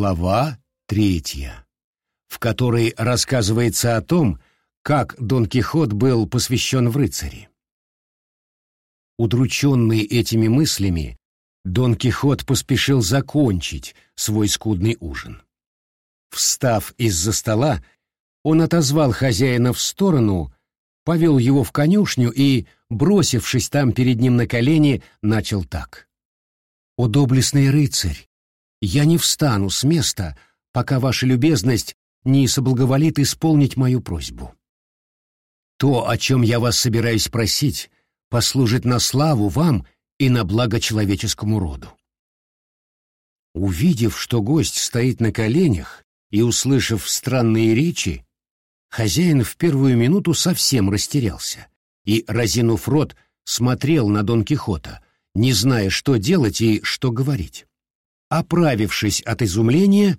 Глава третья, в которой рассказывается о том, как Дон Кихот был посвящен в рыцари. Удрученный этими мыслями, Дон Кихот поспешил закончить свой скудный ужин. Встав из-за стола, он отозвал хозяина в сторону, повел его в конюшню и, бросившись там перед ним на колени, начал так. «О доблестный рыцарь! Я не встану с места, пока ваша любезность не соблаговолит исполнить мою просьбу. То, о чем я вас собираюсь просить, послужит на славу вам и на благо человеческому роду. Увидев, что гость стоит на коленях, и услышав странные речи, хозяин в первую минуту совсем растерялся и, разинув рот, смотрел на Дон Кихота, не зная, что делать и что говорить. Оправившись от изумления,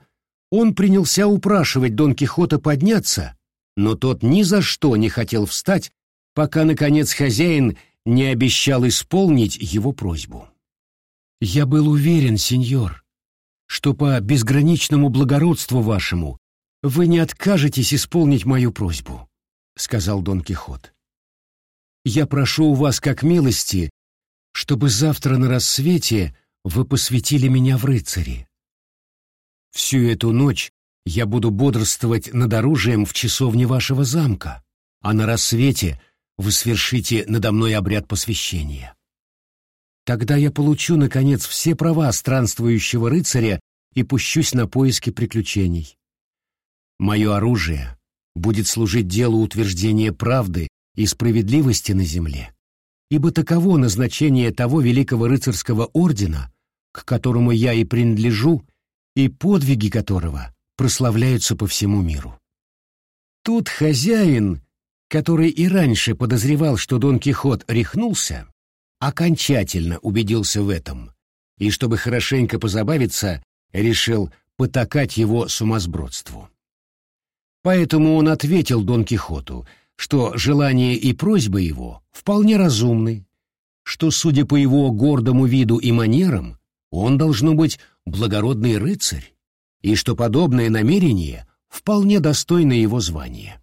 он принялся упрашивать Дон Кихота подняться, но тот ни за что не хотел встать, пока, наконец, хозяин не обещал исполнить его просьбу. «Я был уверен, сеньор, что по безграничному благородству вашему вы не откажетесь исполнить мою просьбу», — сказал Дон Кихот. «Я прошу у вас как милости, чтобы завтра на рассвете вы посвятили меня в рыцари. Всю эту ночь я буду бодрствовать над оружием в часовне вашего замка, а на рассвете вы свершите надо мной обряд посвящения. Тогда я получу, наконец, все права странствующего рыцаря и пущусь на поиски приключений. Мое оружие будет служить делу утверждения правды и справедливости на земле ибо таково назначение того великого рыцарского ордена, к которому я и принадлежу, и подвиги которого прославляются по всему миру. Тут хозяин, который и раньше подозревал, что Дон Кихот рехнулся, окончательно убедился в этом, и, чтобы хорошенько позабавиться, решил потакать его сумасбродству. Поэтому он ответил Дон Кихоту — что желания и просьбы его вполне разумны, что, судя по его гордому виду и манерам, он должно быть благородный рыцарь, и что подобное намерение вполне достойно его звания.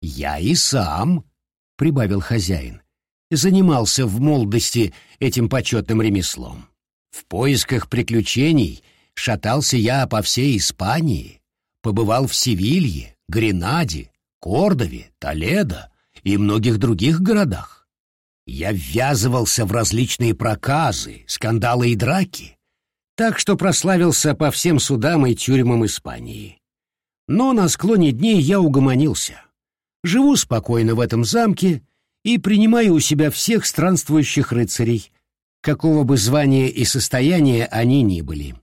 «Я и сам», — прибавил хозяин, — занимался в молодости этим почетным ремеслом. В поисках приключений шатался я по всей Испании, побывал в Севилье, Гренаде, Кордове, Толедо и многих других городах. Я ввязывался в различные проказы, скандалы и драки, так что прославился по всем судам и тюрьмам Испании. Но на склоне дней я угомонился. Живу спокойно в этом замке и принимаю у себя всех странствующих рыцарей, какого бы звания и состояния они ни были.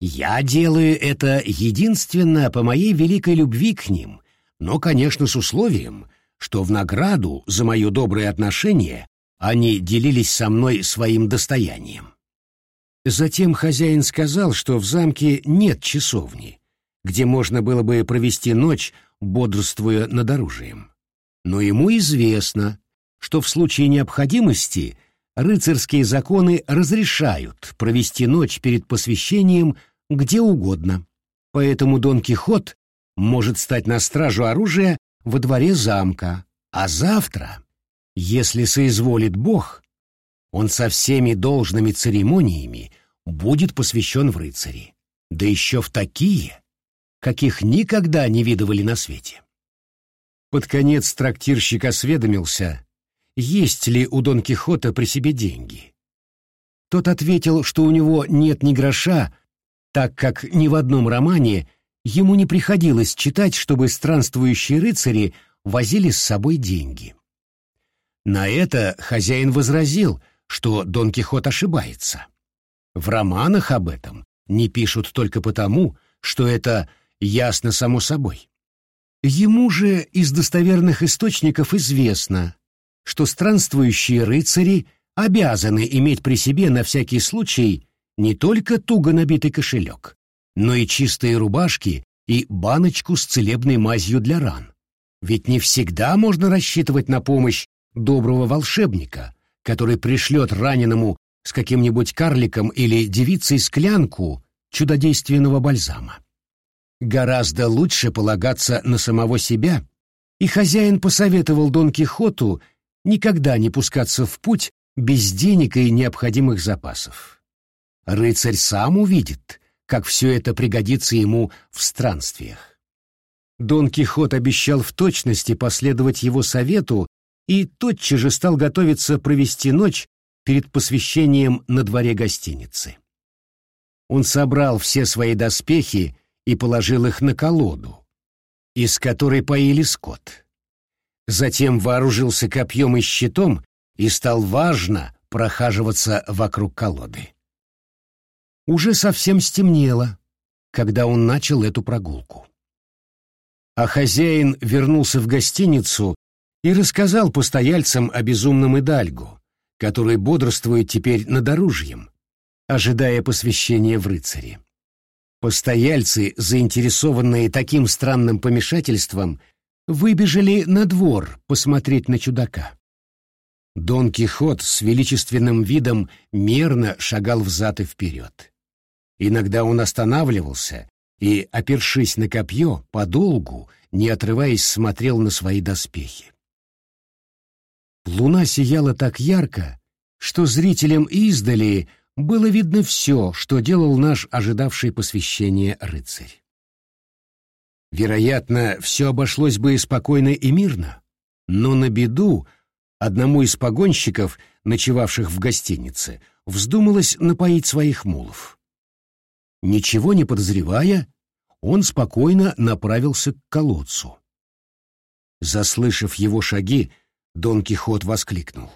Я делаю это единственно по моей великой любви к ним но, конечно, с условием, что в награду за мое доброе отношение они делились со мной своим достоянием. Затем хозяин сказал, что в замке нет часовни, где можно было бы провести ночь, бодрствуя над оружием. Но ему известно, что в случае необходимости рыцарские законы разрешают провести ночь перед посвящением где угодно. Поэтому Дон Кихот может стать на стражу оружия во дворе замка, а завтра, если соизволит Бог, он со всеми должными церемониями будет посвящен в рыцари, да еще в такие, каких никогда не видывали на свете. Под конец трактирщик осведомился, есть ли у Дон Кихота при себе деньги. Тот ответил, что у него нет ни гроша, так как ни в одном романе ему не приходилось читать, чтобы странствующие рыцари возили с собой деньги. На это хозяин возразил, что Дон Кихот ошибается. В романах об этом не пишут только потому, что это ясно само собой. Ему же из достоверных источников известно, что странствующие рыцари обязаны иметь при себе на всякий случай не только туго набитый кошелек, но и чистые рубашки и баночку с целебной мазью для ран. Ведь не всегда можно рассчитывать на помощь доброго волшебника, который пришлет раненому с каким-нибудь карликом или девицей склянку, чудодейственного бальзама. Гораздо лучше полагаться на самого себя, и хозяин посоветовал Дон Кихоту никогда не пускаться в путь без денег и необходимых запасов. Рыцарь сам увидит, как все это пригодится ему в странствиях. Дон Кихот обещал в точности последовать его совету и тотчас же стал готовиться провести ночь перед посвящением на дворе гостиницы. Он собрал все свои доспехи и положил их на колоду, из которой поили скот. Затем вооружился копьем и щитом и стал важно прохаживаться вокруг колоды. Уже совсем стемнело, когда он начал эту прогулку. А хозяин вернулся в гостиницу и рассказал постояльцам о безумном Идальгу, который бодрствует теперь над оружием, ожидая посвящения в рыцари. Постояльцы, заинтересованные таким странным помешательством, выбежали на двор посмотреть на чудака. Дон Кихот с величественным видом мерно шагал взад и вперед. Иногда он останавливался и, опершись на копье, подолгу, не отрываясь, смотрел на свои доспехи. Луна сияла так ярко, что зрителям издали было видно все, что делал наш ожидавший посвящения рыцарь. Вероятно, все обошлось бы спокойно и мирно, но на беду одному из погонщиков, ночевавших в гостинице, вздумалось напоить своих мулов. Ничего не подозревая, он спокойно направился к колодцу. Заслышав его шаги, Дон Кихот воскликнул.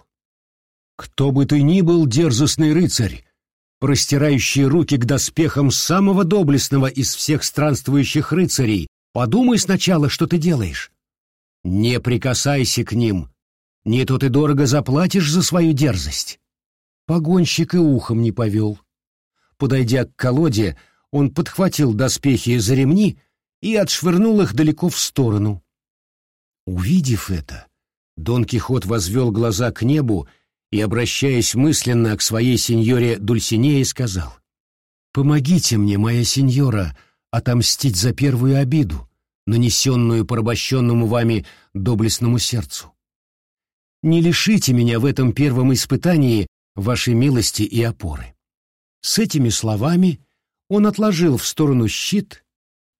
«Кто бы ты ни был, дерзостный рыцарь, простирающий руки к доспехам самого доблестного из всех странствующих рыцарей, подумай сначала, что ты делаешь. Не прикасайся к ним, не то ты дорого заплатишь за свою дерзость». Погонщик и ухом не повел. Подойдя к колоде, он подхватил доспехи за ремни и отшвырнул их далеко в сторону. Увидев это, Дон Кихот возвел глаза к небу и, обращаясь мысленно к своей сеньоре Дульсинее, сказал, «Помогите мне, моя сеньора, отомстить за первую обиду, нанесенную порабощенному вами доблестному сердцу. Не лишите меня в этом первом испытании вашей милости и опоры». С этими словами он отложил в сторону щит,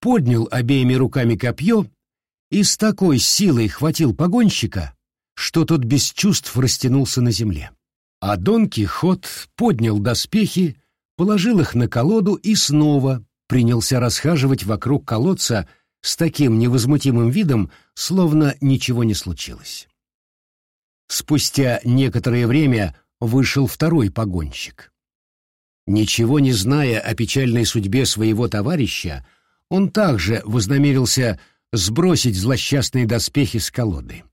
поднял обеими руками копье и с такой силой хватил погонщика, что тот без чувств растянулся на земле. А Дон Кихот поднял доспехи, положил их на колоду и снова принялся расхаживать вокруг колодца с таким невозмутимым видом, словно ничего не случилось. Спустя некоторое время вышел второй погонщик. Ничего не зная о печальной судьбе своего товарища, он также вознамерился сбросить злосчастные доспехи с колоды.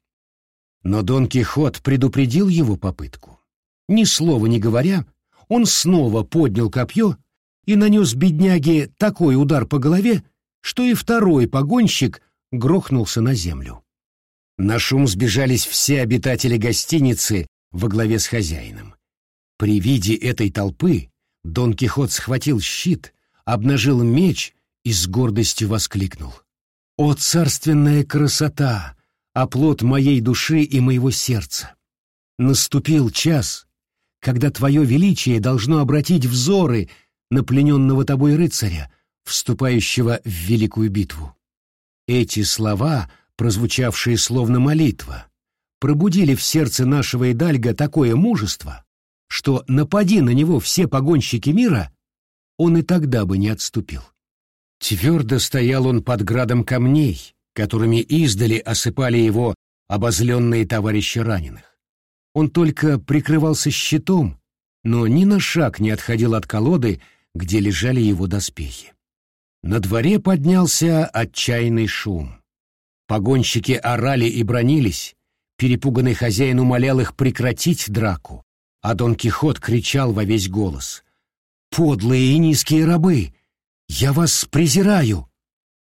Но Дон Кихот предупредил его попытку. Ни слова не говоря, он снова поднял копье и нанес бедняге такой удар по голове, что и второй погонщик грохнулся на землю. На шум сбежались все обитатели гостиницы во главе с хозяином. При виде этой толпы Дон Кихот схватил щит, обнажил меч и с гордостью воскликнул. «О, царственная красота! оплот моей души и моего сердца. Наступил час, когда твое величие должно обратить взоры на плененного тобой рыцаря, вступающего в великую битву. Эти слова, прозвучавшие словно молитва, пробудили в сердце нашего Идальга такое мужество, что напади на него все погонщики мира, он и тогда бы не отступил. Твердо стоял он под градом камней, которыми издали осыпали его обозленные товарищи раненых. Он только прикрывался щитом, но ни на шаг не отходил от колоды, где лежали его доспехи. На дворе поднялся отчаянный шум. Погонщики орали и бронились, перепуганный хозяин умолял их прекратить драку, а Дон Кихот кричал во весь голос. «Подлые и низкие рабы! Я вас презираю!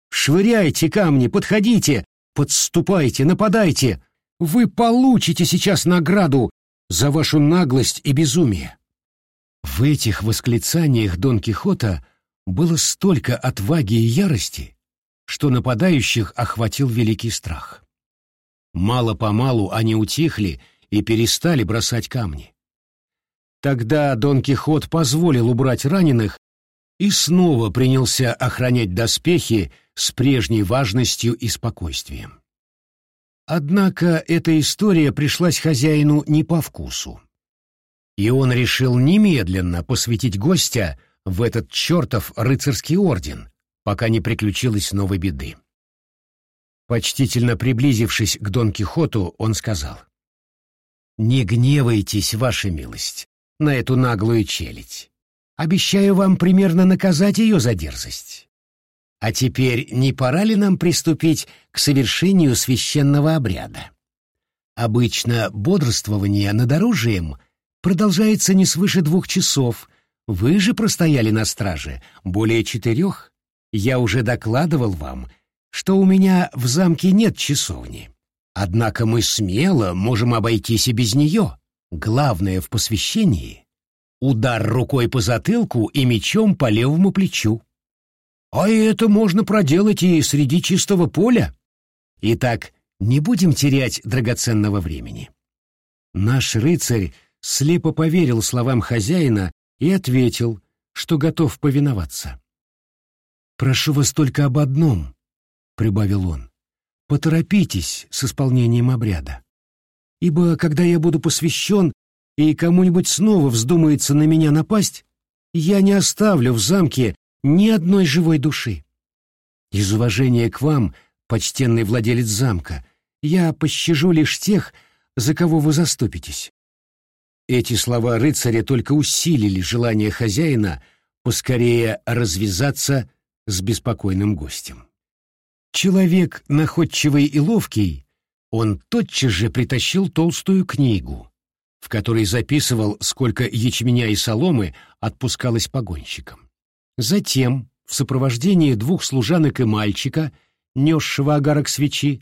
Швыряйте камни, подходите, подступайте, нападайте. Вы получите сейчас награду за вашу наглость и безумие. В этих восклицаниях Дон Кихота было столько отваги и ярости, что нападающих охватил великий страх. Мало-помалу они утихли и перестали бросать камни. Тогда Дон Кихот позволил убрать раненых и снова принялся охранять доспехи с прежней важностью и спокойствием. Однако эта история пришлась хозяину не по вкусу. И он решил немедленно посвятить гостя в этот чертов рыцарский орден, пока не приключилось новой беды. Почтительно приблизившись к Дон Кихоту, он сказал, «Не гневайтесь, ваша милость, на эту наглую челядь. Обещаю вам примерно наказать ее за дерзость. А теперь не пора ли нам приступить к совершению священного обряда? Обычно бодрствование над оружием продолжается не свыше двух часов. Вы же простояли на страже более четырех. Я уже докладывал вам, что у меня в замке нет часовни. Однако мы смело можем обойтись и без нее. Главное в посвящении — удар рукой по затылку и мечом по левому плечу. А это можно проделать и среди чистого поля. Итак, не будем терять драгоценного времени. Наш рыцарь слепо поверил словам хозяина и ответил, что готов повиноваться. «Прошу вас только об одном», — прибавил он, — «поторопитесь с исполнением обряда. Ибо когда я буду посвящен, и кому-нибудь снова вздумается на меня напасть, я не оставлю в замке ни одной живой души. Из уважения к вам, почтенный владелец замка, я пощажу лишь тех, за кого вы заступитесь. Эти слова рыцаря только усилили желание хозяина поскорее развязаться с беспокойным гостем. Человек находчивый и ловкий, он тотчас же притащил толстую книгу, в которой записывал, сколько ячменя и соломы отпускалось погонщикам. Затем, в сопровождении двух служанок и мальчика, несшего огарок свечи,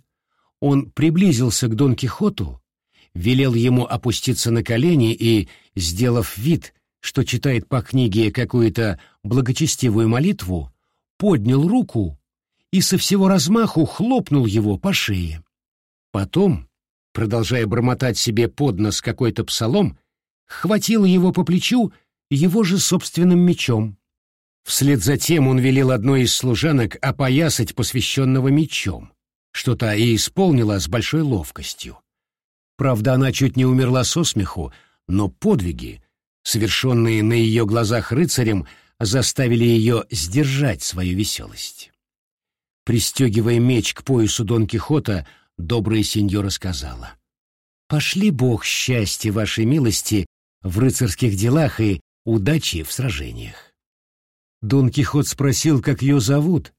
он приблизился к Дон Кихоту, велел ему опуститься на колени и, сделав вид, что читает по книге какую-то благочестивую молитву, поднял руку и со всего размаху хлопнул его по шее. Потом, продолжая бормотать себе под нос какой-то псалом, хватил его по плечу его же собственным мечом. Вслед за тем он велел одной из служанок опоясать посвященного мечом, что та и исполнила с большой ловкостью. Правда, она чуть не умерла со смеху, но подвиги, совершенные на ее глазах рыцарем, заставили ее сдержать свою веселость. Пристегивая меч к поясу Дон Кихота, добрая сеньора сказала, «Пошли Бог счастья вашей милости в рыцарских делах и удачи в сражениях». Дон Кихот спросил, как ее зовут,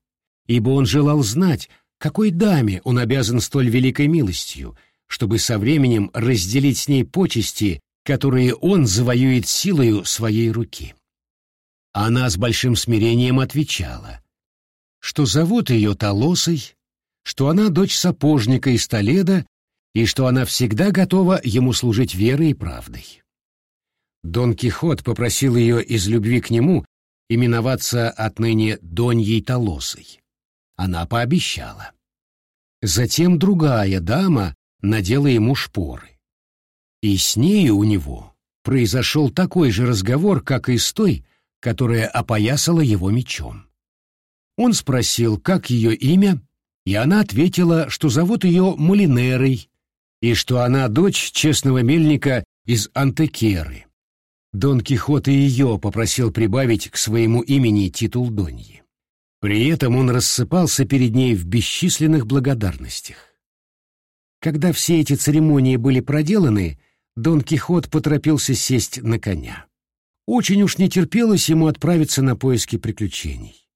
ибо он желал знать, какой даме он обязан столь великой милостью, чтобы со временем разделить с ней почести, которые он завоюет силою своей руки. Она с большим смирением отвечала, что зовут ее Толосой, что она дочь сапожника из Толеда и что она всегда готова ему служить верой и правдой. Дон Кихот попросил ее из любви к нему именоваться отныне Доньей Толосой. Она пообещала. Затем другая дама надела ему шпоры. И с нею у него произошел такой же разговор, как и с той, которая опоясала его мечом. Он спросил, как ее имя, и она ответила, что зовут ее Малинерой, и что она дочь честного мельника из Антекеры. Дон Кихот и ее попросил прибавить к своему имени титул Доньи. При этом он рассыпался перед ней в бесчисленных благодарностях. Когда все эти церемонии были проделаны, Дон Кихот поторопился сесть на коня. Очень уж не терпелось ему отправиться на поиски приключений.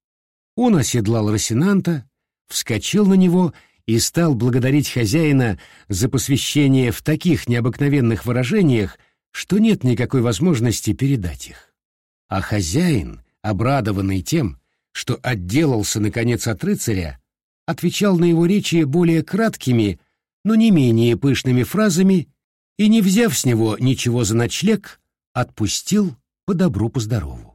Он оседлал Росинанта, вскочил на него и стал благодарить хозяина за посвящение в таких необыкновенных выражениях, что нет никакой возможности передать их. А хозяин, обрадованный тем, что отделался наконец от рыцаря, отвечал на его речи более краткими, но не менее пышными фразами и, не взяв с него ничего за ночлег, отпустил по добру по здорову.